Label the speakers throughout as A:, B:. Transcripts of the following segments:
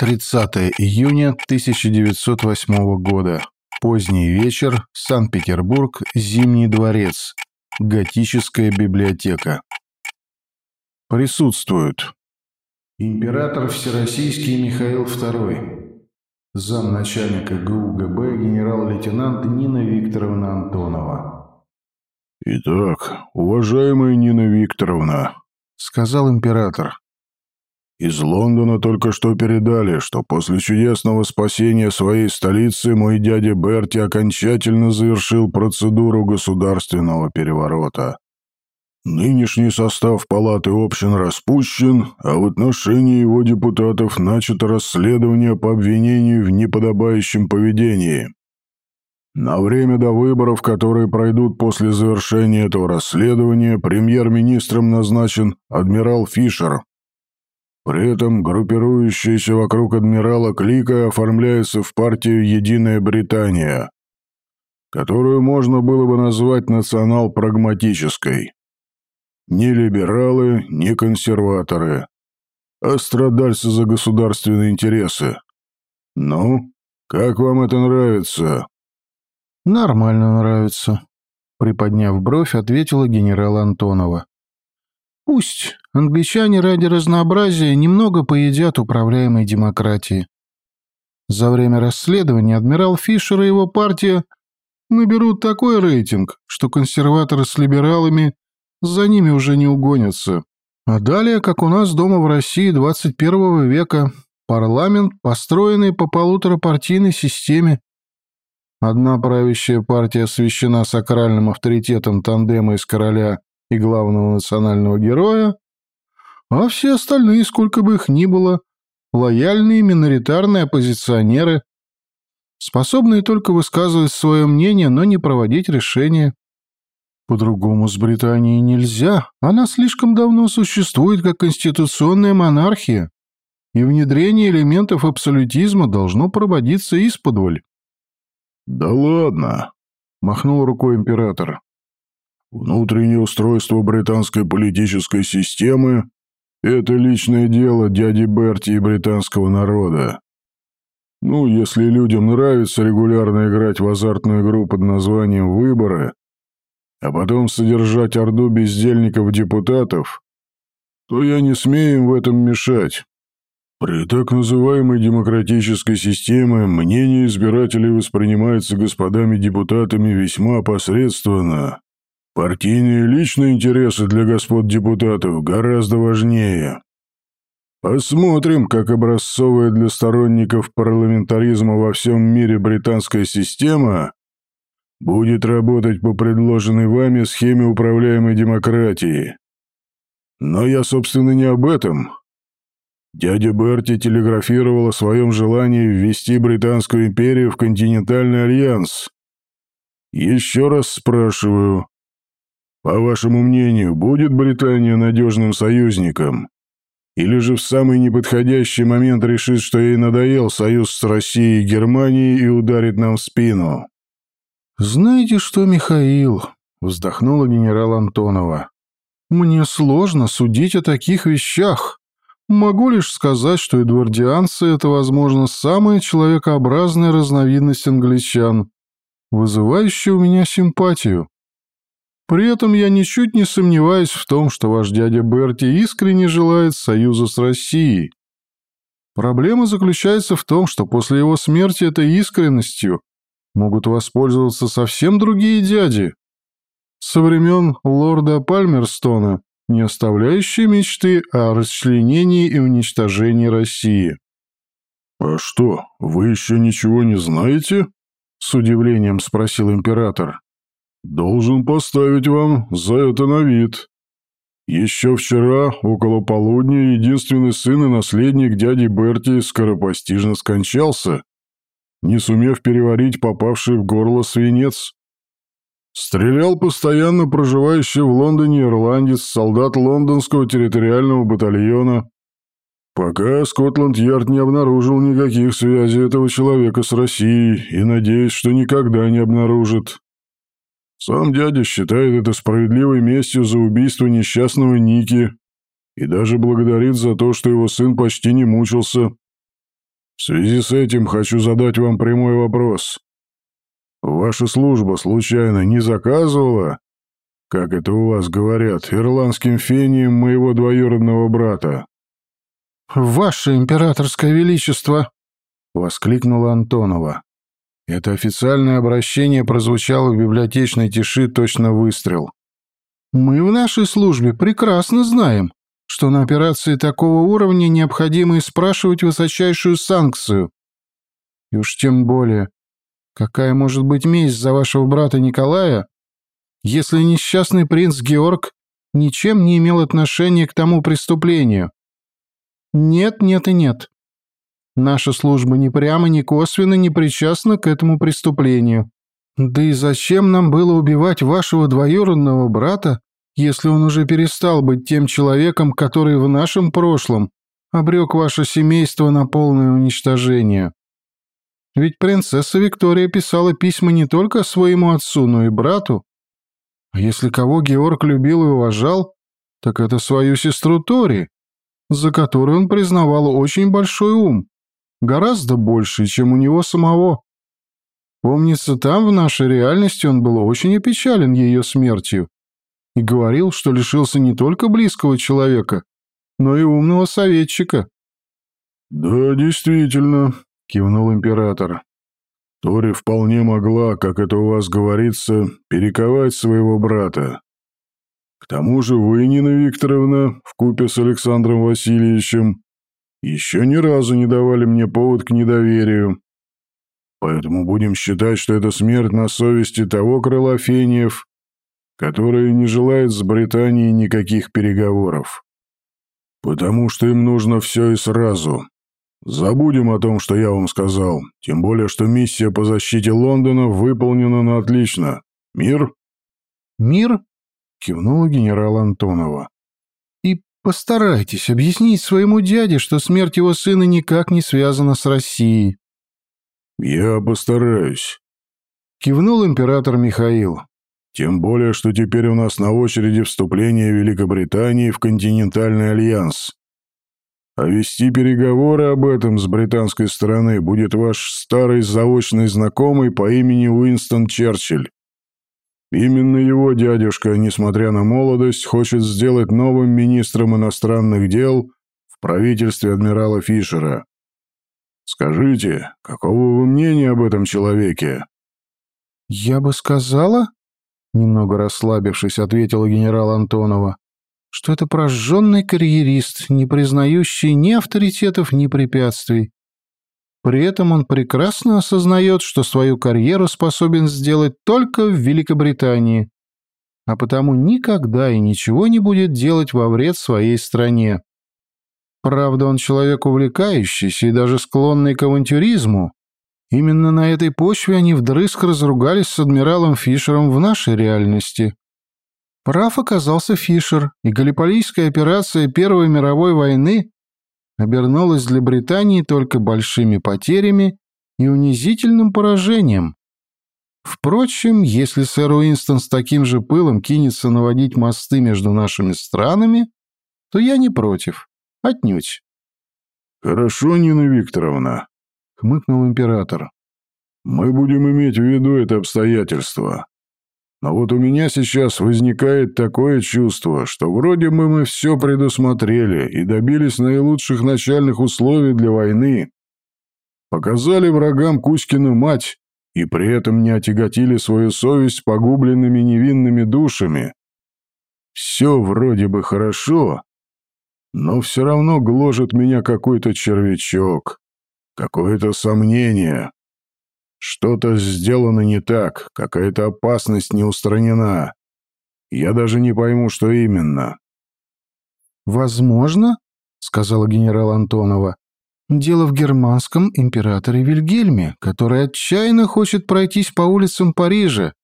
A: 30 июня 1908 года. Поздний вечер. Санкт-Петербург. Зимний дворец. Готическая библиотека. Присутствуют. Император Всероссийский Михаил II. Замначальника ГУГБ генерал-лейтенант Нина Викторовна Антонова.
B: «Итак, уважаемая Нина Викторовна», —
A: сказал император,
B: из Лондона только что передали, что после чудесного спасения своей столицы мой дядя Берти окончательно завершил процедуру государственного переворота. Нынешний состав палаты общин распущен, а в отношении его депутатов начато расследование по обвинению в неподобающем поведении. На время до выборов, которые пройдут после завершения этого расследования, премьер-министром назначен адмирал Фишер, при этом группирующаяся вокруг адмирала клика оформляется в партию «Единая Британия», которую можно было бы назвать национал-прагматической. Ни либералы, ни консерваторы, а страдальцы за государственные интересы. Ну, как вам это нравится?
A: Нормально нравится, приподняв бровь, ответила генерал Антонова. Пусть англичане ради разнообразия немного поедят управляемой демократии. За время расследования адмирал Фишер и его партия наберут такой рейтинг, что консерваторы с либералами за ними уже не угонятся. А далее, как у нас дома в России 21 века, парламент, построенный по полуторапартийной системе. Одна правящая партия освящена сакральным авторитетом тандема из короля и главного национального героя, а все остальные, сколько бы их ни было, лояльные миноритарные оппозиционеры, способные только высказывать свое мнение, но не проводить решения. По-другому с Британией нельзя, она слишком давно существует как конституционная монархия, и внедрение элементов абсолютизма должно проводиться исподволь.
B: «Да ладно!» — махнул рукой император. Внутреннее устройство британской политической системы – это личное дело дяди Берти и британского народа. Ну, если людям нравится регулярно играть в азартную игру под названием «Выборы», а потом содержать орду бездельников-депутатов, то я не смею им в этом мешать. При так называемой демократической системе мнение избирателей воспринимается господами депутатами весьма посредственно Партийные личные интересы для господ депутатов гораздо важнее. Посмотрим, как образцовая для сторонников парламентаризма во всем мире британская система будет работать по предложенной вами схеме управляемой демократии. Но я, собственно, не об этом. Дядя Берти телеграфировал о своем желании ввести Британскую империю в континентальный альянс. Еще раз спрашиваю, по вашему мнению, будет Британия надежным союзником? Или же в самый неподходящий момент решит, что ей надоел союз с Россией и Германией и ударит нам в спину?
A: «Знаете что, Михаил?» — вздохнула генерал Антонова. «Мне сложно судить о таких вещах. Могу лишь сказать, что эдвардианцы — это, возможно, самая человекообразная разновидность англичан, вызывающая у меня симпатию. При этом я ничуть не сомневаюсь в том, что ваш дядя Берти искренне желает союза с Россией. Проблема заключается в том, что после его смерти этой искренностью могут воспользоваться совсем другие дяди. Со времен лорда Пальмерстона, не оставляющие мечты о расчленении и уничтожении России.
B: «А что, вы еще ничего не знаете?» — с удивлением спросил император. Должен поставить вам за это на вид. Еще вчера, около полудня, единственный сын и наследник дяди Берти скоропостижно скончался, не сумев переварить попавший в горло свинец. Стрелял постоянно проживающий в Лондоне ирландец, солдат лондонского территориального батальона, пока Скотланд-Ярд не обнаружил никаких связей этого человека с Россией и надеюсь, что никогда не обнаружит. Сам дядя считает это справедливой местью за убийство несчастного Ники и даже благодарит за то, что его сын почти не мучился. В связи с этим хочу задать вам прямой вопрос. Ваша служба, случайно, не заказывала, как это у вас говорят, ирландским фением моего двоюродного брата?»
A: «Ваше императорское величество!» — воскликнула Антонова. Это официальное обращение прозвучало в библиотечной тиши точно выстрел. «Мы в нашей службе прекрасно знаем, что на операции такого уровня необходимо и спрашивать высочайшую санкцию. И уж тем более, какая может быть месть за вашего брата Николая, если несчастный принц Георг ничем не имел отношения к тому преступлению? Нет, нет и нет. Наша служба ни прямо, ни косвенно не причастна к этому преступлению. Да и зачем нам было убивать вашего двоюродного брата, если он уже перестал быть тем человеком, который в нашем прошлом обрек ваше семейство на полное уничтожение? Ведь принцесса Виктория писала письма не только своему отцу, но и брату. А если кого Георг любил и уважал, так это свою сестру Тори, за которую он признавал очень большой ум, гораздо больше, чем у него самого. Помнится, там, в нашей реальности, он был очень опечален ее смертью и говорил, что лишился не только близкого человека, но и умного советчика.
B: «Да, действительно», — кивнул император. «Тори вполне могла, как это у вас говорится, перековать своего брата. К тому же вы, Нина Викторовна, вкупе с Александром Васильевичем, еще ни разу не давали мне повод к недоверию. Поэтому будем считать, что это смерть на совести того крыла фениев, которое не желает с Британией никаких переговоров. Потому что им нужно все и сразу. Забудем о том, что я вам сказал, тем более, что миссия по защите Лондона выполнена на отлично. Мир?
A: Мир? Кивнула генерал Антонова. Постарайтесь объяснить своему дяде, что смерть его сына никак не связана с Россией.
B: Я постараюсь.
A: Кивнул император Михаил.
B: Тем более, что теперь у нас на очереди вступление Великобритании в континентальный альянс. А вести переговоры об этом с британской стороны будет ваш старый заочный знакомый по имени Уинстон Черчилль. Именно его дядюшка, несмотря на молодость, хочет сделать новым министром иностранных дел в правительстве адмирала Фишера. Скажите, какого вы мнения об этом человеке?
A: Я бы сказала, немного расслабившись, ответила генерал Антонова, что это прожженный карьерист, не признающий ни авторитетов, ни препятствий. При этом он прекрасно осознает, что свою карьеру способен сделать только в Великобритании, а потому никогда и ничего не будет делать во вред своей стране. Правда, он человек увлекающийся и даже склонный к авантюризму. Именно на этой почве они вдрызг разругались с адмиралом Фишером в нашей реальности. Прав оказался Фишер, и Галиполийская операция Первой мировой войны обернулась для Британии только большими потерями и унизительным поражением. Впрочем, если сэр Уинстон с таким же пылом кинется наводить мосты между нашими странами, то я не против. Отнюдь.
B: «Хорошо, Нина Викторовна», — хмыкнул император. «Мы будем иметь в виду это обстоятельство. Но вот у меня сейчас возникает такое чувство, что вроде бы мы все предусмотрели и добились наилучших начальных условий для войны. Показали врагам Кузькину мать и при этом не отяготили свою совесть погубленными невинными душами. Все вроде бы хорошо, но все равно гложет меня какой-то червячок, какое-то сомнение. Что-то сделано не так, какая-то опасность не устранена. Я даже не пойму, что именно.
A: «Возможно, — сказала генерал Антонова, — дело в германском императоре Вильгельме, который отчаянно хочет пройтись по улицам Парижа.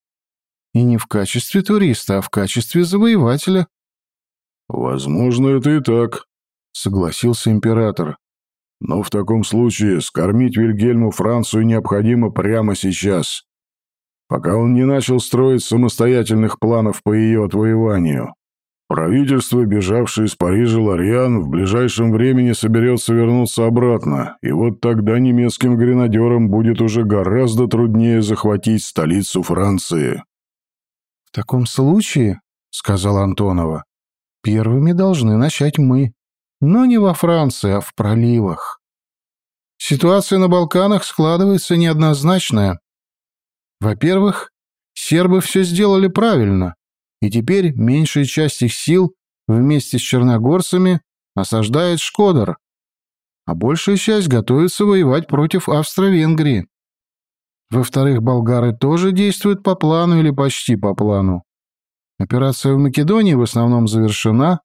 A: И не в качестве туриста, а в качестве завоевателя».
B: «Возможно, это и так», — согласился император. Но в таком случае скормить Вильгельму Францию необходимо прямо сейчас, пока он не начал строить самостоятельных планов по ее отвоеванию. Правительство, бежавшее из Парижа Лориан, в ближайшем времени соберется вернуться обратно, и вот тогда немецким гренадерам будет уже гораздо труднее захватить столицу Франции.
A: «В таком случае, — сказал Антонова, — первыми должны начать мы, но не во Франции, а в проливах. Ситуация на Балканах складывается неоднозначная. Во-первых, сербы все сделали правильно, и теперь меньшая часть их сил вместе с черногорцами осаждает Шкодор, а большая часть готовится воевать против Австро-Венгрии. Во-вторых, болгары тоже действуют по плану или почти по плану. Операция в Македонии в основном завершена,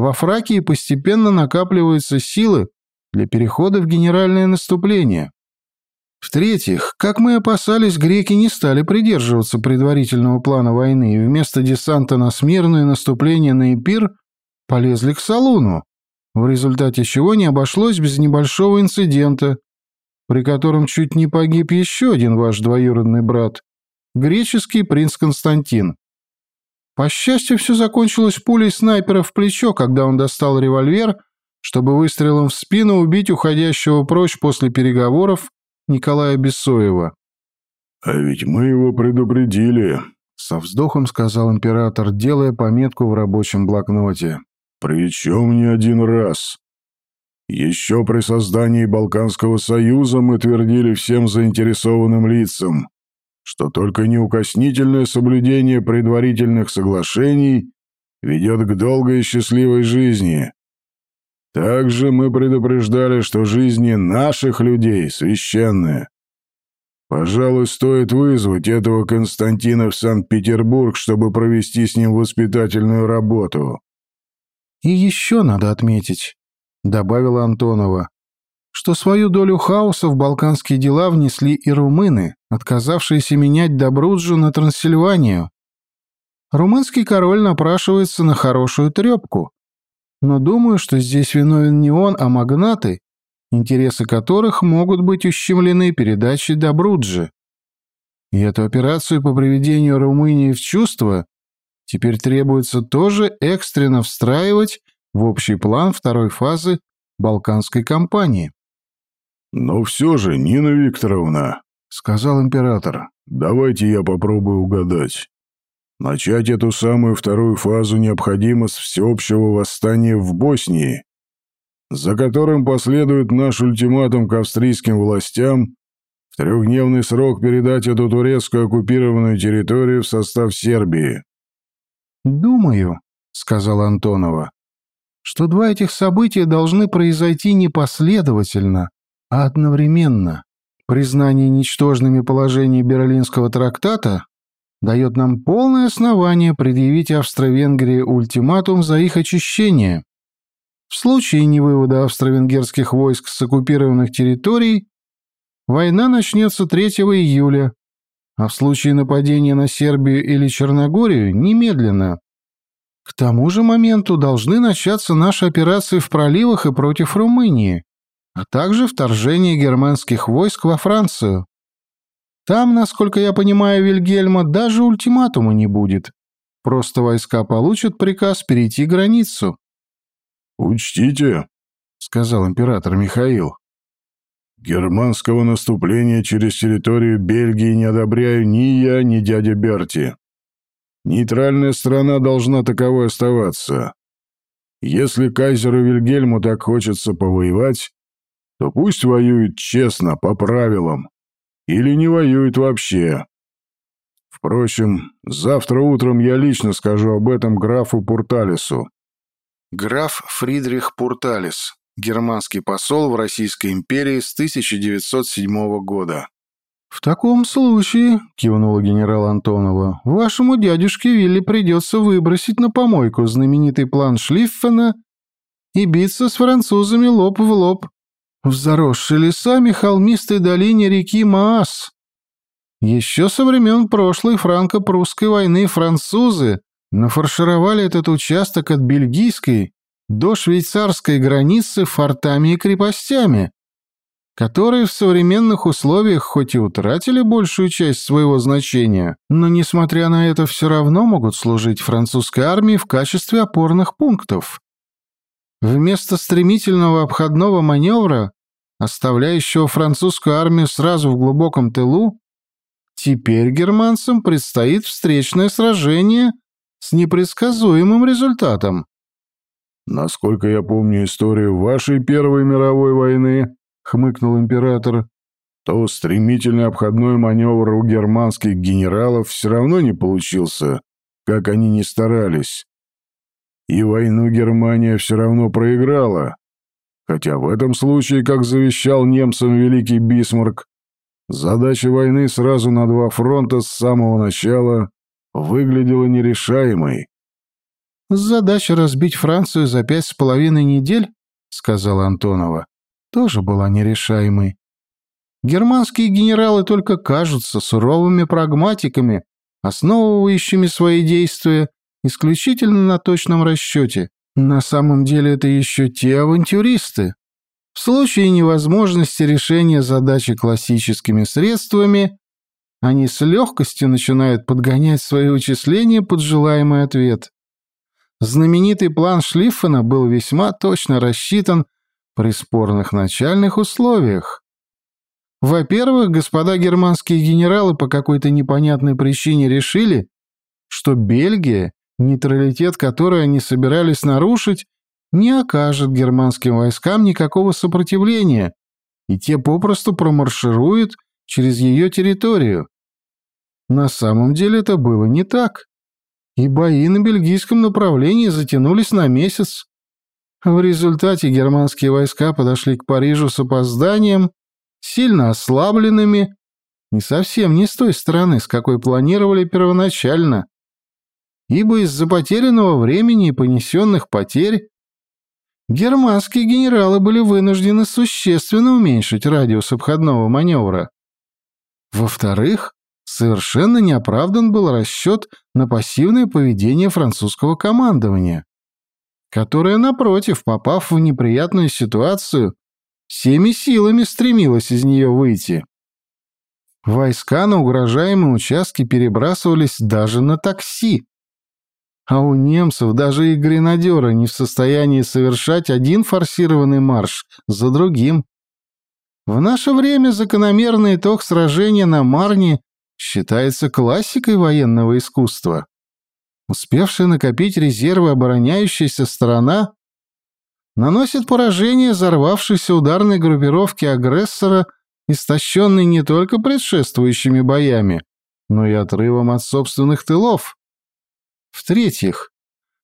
A: во Фракии постепенно накапливаются силы для перехода в генеральное наступление. В-третьих, как мы опасались, греки не стали придерживаться предварительного плана войны и вместо десанта на Смирну и наступления на Эпир полезли к Салуну, в результате чего не обошлось без небольшого инцидента, при котором чуть не погиб еще один ваш двоюродный брат, греческий принц Константин. По счастью, все закончилось пулей снайпера в плечо, когда он достал револьвер, чтобы выстрелом в спину убить уходящего прочь после переговоров Николая Бессоева.
B: «А ведь мы его предупредили», — со вздохом сказал император, делая пометку в рабочем блокноте. «Причем не один раз. Еще при создании Балканского союза мы твердили всем заинтересованным лицам, что только неукоснительное соблюдение предварительных соглашений ведет к долгой и счастливой жизни, также мы предупреждали, что жизни наших людей священные. Пожалуй, стоит вызвать этого Константина в Санкт-Петербург, чтобы провести с ним воспитательную работу.
A: И еще надо отметить, добавила Антонова, что свою долю хаоса в балканские дела внесли и румыны, отказавшиеся менять Добруджу на Трансильванию. Румынский король напрашивается на хорошую трепку, но думаю, что здесь виновен не он, а магнаты, интересы которых могут быть ущемлены передачей Добруджи. И эту операцию по приведению Румынии в чувство теперь требуется тоже экстренно встраивать в общий план второй фазы Балканской кампании.
B: «Но все же, Нина Викторовна», — сказал император, — «давайте я попробую угадать. Начать эту самую вторую фазу необходимо с всеобщего восстания в Боснии, за которым последует наш ультиматум к австрийским властям в трехдневный срок передать эту турецкую оккупированную территорию в состав Сербии.
A: «Думаю», — сказала Антонова, — «что два этих события должны произойти не последовательно, а одновременно. Признание ничтожными положений Берлинского трактата дает нам полное основание предъявить Австро-Венгрии ультиматум за их очищение. В случае невывода австро-венгерских войск с оккупированных территорий война начнется 3 июля, а в случае нападения на Сербию или Черногорию – немедленно. К тому же моменту должны начаться наши операции в проливах и против Румынии, а также вторжение германских войск во Францию. Там, насколько я понимаю, Вильгельма даже ультиматума не будет. Просто войска получат приказ перейти границу.
B: «Учтите», — сказал император Михаил, «германского наступления через территорию Бельгии не одобряю ни я, ни дядя Берти. Нейтральная страна должна таковой оставаться. Если кайзеру Вильгельму так хочется повоевать, то пусть воюет честно, по правилам, или не воюет вообще. Впрочем, завтра утром я лично скажу об этом графу Пурталису.
A: Граф Фридрих Пурталис, германский посол в Российской империи с 1907 года. «В таком случае», — кивнула генерал Антонова, — «вашему дядюшке Вилли придется выбросить на помойку знаменитый план Шлиффена и биться с французами лоб в лоб в заросшей лесами холмистой долине реки Маас. Еще со времен прошлой франко-прусской войны французы нафаршировали этот участок от бельгийской до швейцарской границы фортами и крепостями. которые в современных условиях хоть и утратили большую часть своего значения, но, несмотря на это, все равно могут служить французской армии в качестве опорных пунктов. Вместо стремительного обходного маневра, оставляющего французскую армию сразу в глубоком тылу, теперь германцам предстоит встречное сражение с непредсказуемым результатом.
B: Насколько я помню историю вашей Первой мировой войны, хмыкнул император, то стремительный обходной маневр у германских генералов все равно не получился, как они ни старались. И войну Германия все равно проиграла. Хотя в этом случае, как завещал немцам великий Бисмарк, задача войны сразу на два фронта с самого начала выглядела нерешаемой.
A: «Задача разбить Францию за пять с половиной недель, — сказала Антонова, — тоже была нерешаемой. Германские генералы только кажутся суровыми прагматиками, основывающими свои действия исключительно на точном расчете. На самом деле это еще те авантюристы. В случае невозможности решения задачи классическими средствами, они с легкостью начинают подгонять свои вычисления под желаемый ответ. Знаменитый план Шлиффена был весьма точно рассчитан при спорных начальных условиях. Во-первых, господа германские генералы по какой-то непонятной причине решили, что Бельгия, нейтралитет которой они собирались нарушить, не окажет германским войскам никакого сопротивления, и те попросту промаршируют через ее территорию. На самом деле это было не так и бои на бельгийском направлении затянулись на месяц. В результате германские войска подошли к Парижу с опозданием, сильно ослабленными и совсем не с той стороны, с какой планировали первоначально. Ибо из-за потерянного времени и понесенных потерь германские генералы были вынуждены существенно уменьшить радиус обходного маневра. Во-вторых, совершенно неоправдан был расчет на пассивное поведение французского командования, которое, напротив, попав в неприятную ситуацию, всеми силами стремилось из нее выйти. Войска на угрожаемые участки перебрасывались даже на такси. А у немцев даже и гренадеры не в состоянии совершать один форсированный марш за другим. В наше время закономерный итог сражения на Марне считается классикой военного искусства. Успевшая накопить резервы обороняющаяся сторона наносит поражение взорвавшейся ударной группировке агрессора, истощенной не только предшествующими боями, но и отрывом от собственных тылов. В-третьих,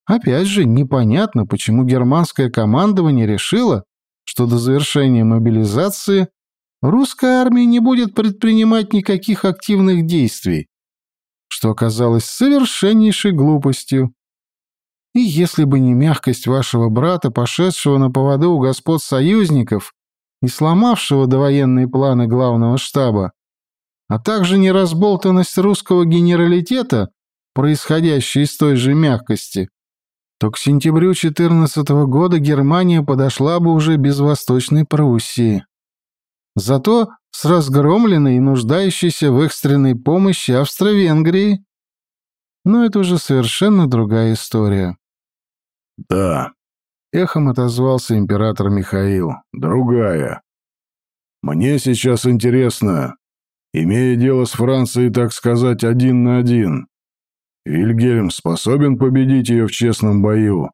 A: опять же, непонятно, почему германское командование решило, что до завершения мобилизации русская армия не будет предпринимать никаких активных действий, что оказалось совершеннейшей глупостью. И если бы не мягкость вашего брата, пошедшего на поводу у господ союзников и сломавшего довоенные планы главного штаба, а также неразболтанность русского генералитета, происходящая из той же мягкости, то к сентябрю 14 года Германия подошла бы уже без Восточной Пруссии. Зато с разгромленной и нуждающейся в экстренной помощи Австро-Венгрии. Но это уже совершенно другая история.
B: «Да», —
A: эхом отозвался император Михаил, —
B: «другая. Мне сейчас интересно, имея дело с Францией, так сказать, один на один, Вильгельм способен победить ее в честном бою?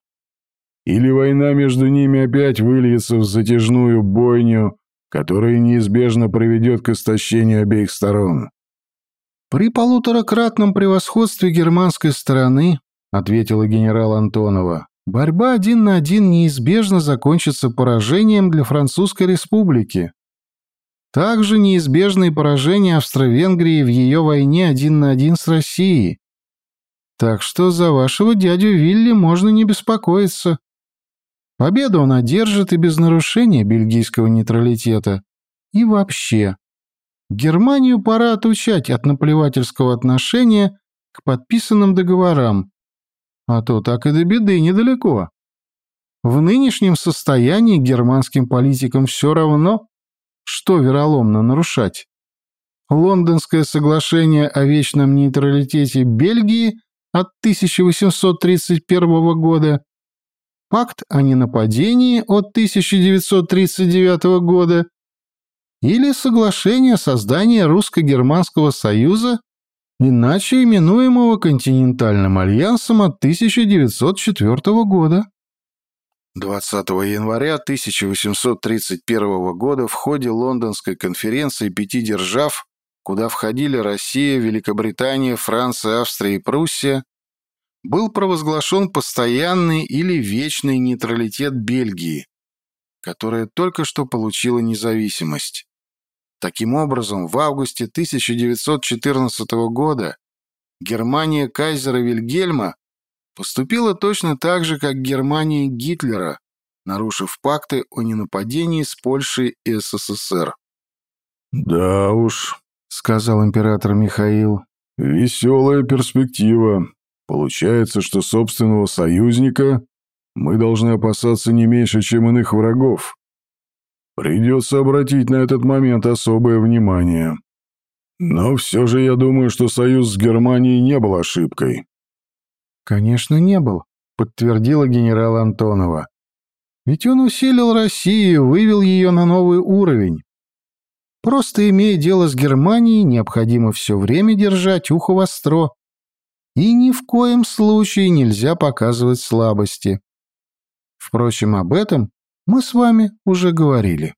B: Или война между ними опять выльется в затяжную бойню, которое неизбежно приведет к истощению обеих сторон.
A: «При полуторакратном превосходстве германской стороны, — ответила генерал Антонова, — борьба один на один неизбежно закончится поражением для Французской Республики. Также неизбежно и поражение Австро-Венгрии в ее войне один на один с Россией. Так что за вашего дядю Вилли можно не беспокоиться. Победу он одержит и без нарушения бельгийского нейтралитета. И вообще, Германию пора отучать от наплевательского отношения к подписанным договорам. А то так и до беды недалеко. В нынешнем состоянии германским политикам все равно, что вероломно нарушать? Лондонское соглашение о вечном нейтралитете Бельгии от 1831 года, пакт о ненападении от 1939 года или соглашение о создании Русско-Германского союза, иначе именуемого Континентальным альянсом от 1904 года. 20 января 1831 года в ходе Лондонской конференции пяти держав, куда входили Россия, Великобритания, Франция, Австрия и Пруссия, был провозглашен постоянный или вечный нейтралитет Бельгии, которая только что получила независимость. Таким образом, в августе 1914 года Германия кайзера Вильгельма поступила точно так же, как Германия Гитлера, нарушив пакты о ненападении с Польшей и СССР.
B: «Да уж», —
A: сказал император Михаил, —
B: «веселая перспектива. Получается, что собственного союзника мы должны опасаться не меньше, чем иных врагов. Придется обратить на этот момент особое внимание. Но все же я думаю, что союз с Германией не был ошибкой.
A: Конечно, не был, подтвердила генерал Антонова. Ведь он усилил Россию, вывел ее на новый уровень. Просто имея дело с Германией, необходимо все время держать ухо востро. И ни в коем случае нельзя показывать слабости. Впрочем, об этом мы с вами уже говорили.